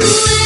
Baby.